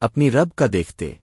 اپنی رب کا دیکھتے۔